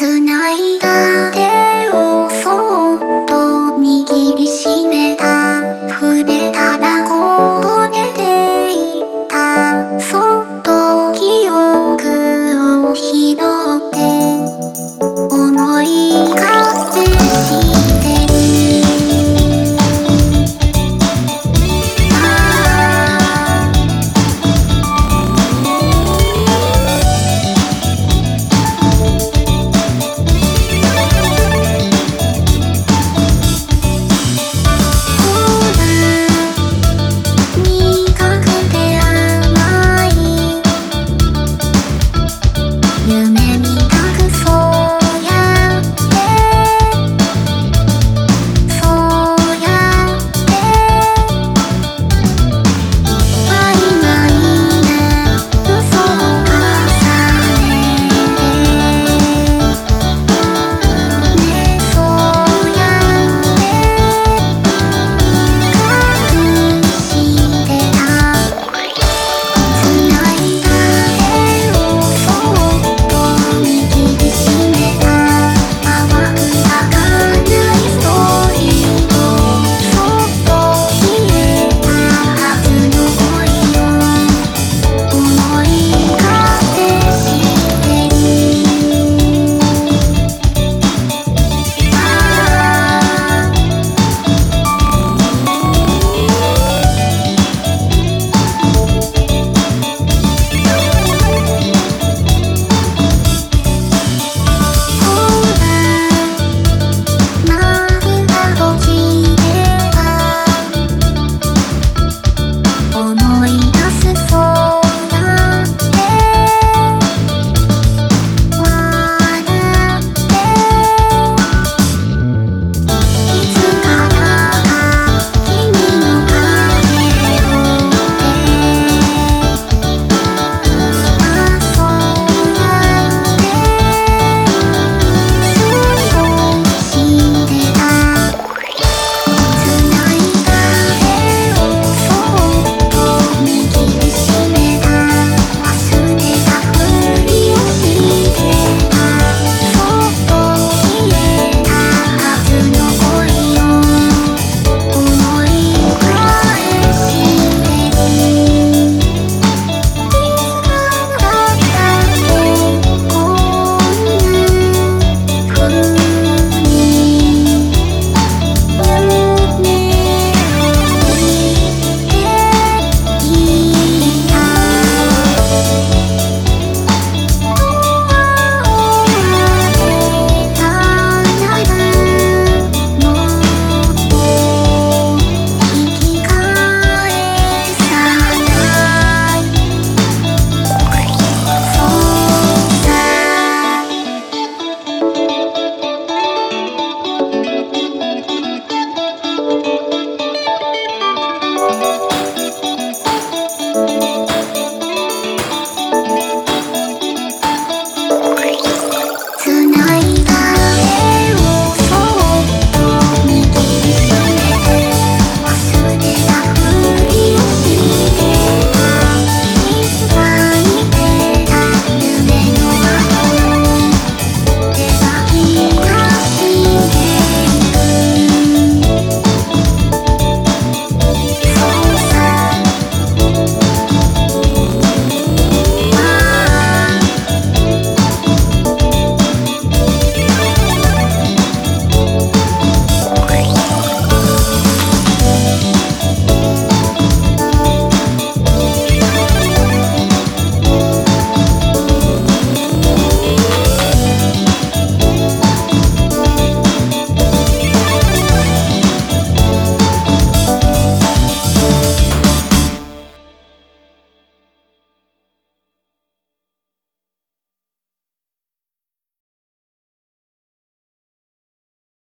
繋いだ